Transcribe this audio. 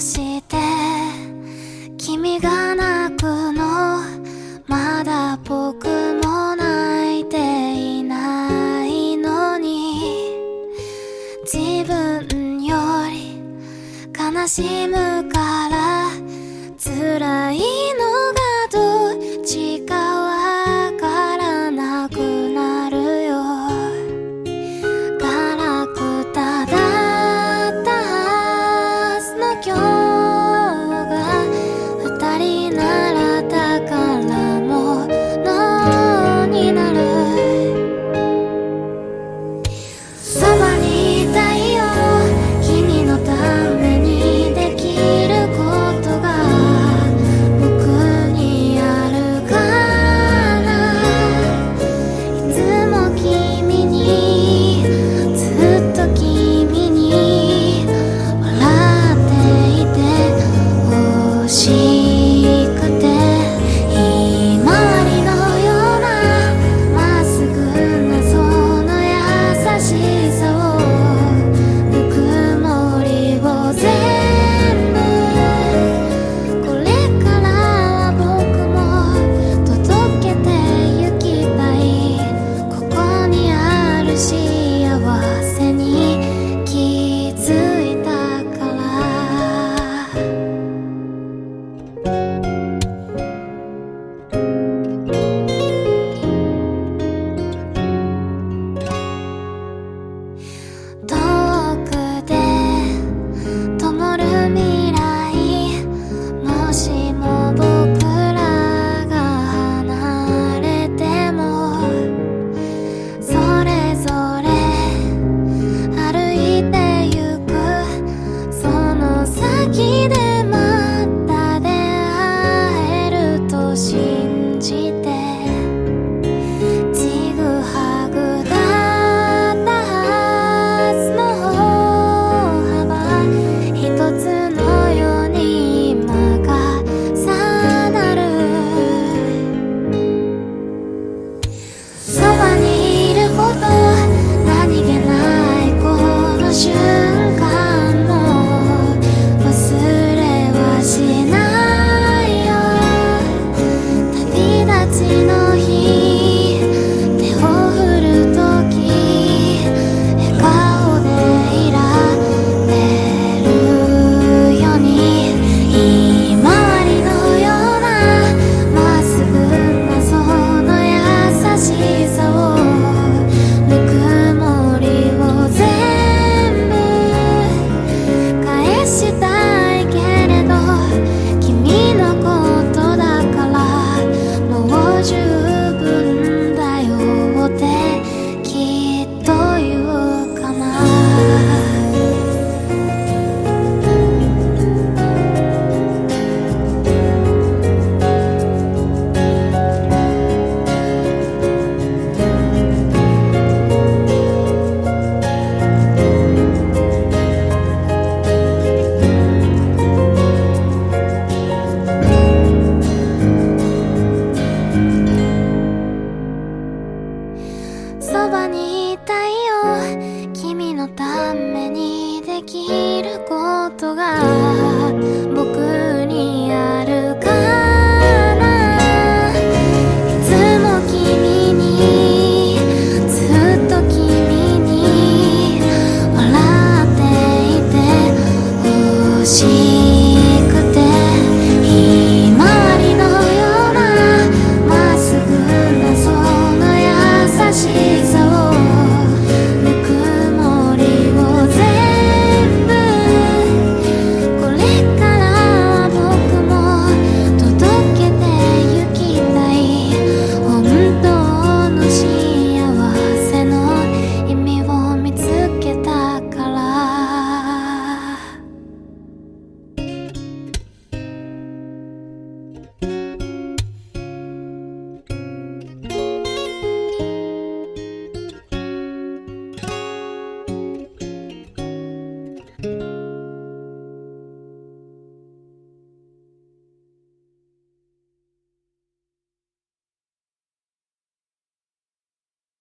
して君が泣くのまだ僕も泣いていないのに。自分より悲しむから辛いそばに。